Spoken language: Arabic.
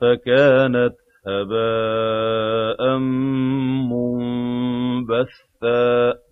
فَكَانَتْ هَبَاءً مُّنبَثًّا.